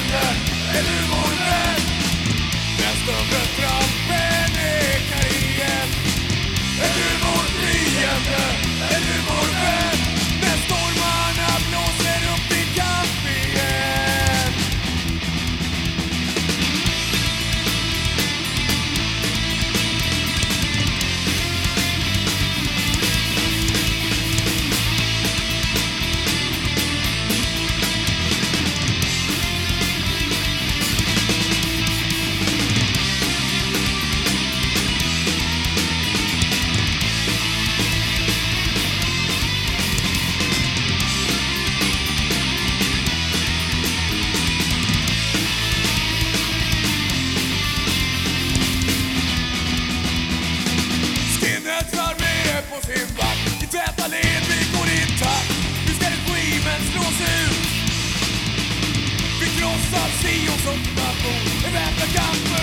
Vänner är du rensar vi är på sin vakt. I täta led, vi går intakt. Nu ska regimen slås ut. Vi krossar Sions öppna bord. En väpnad kamp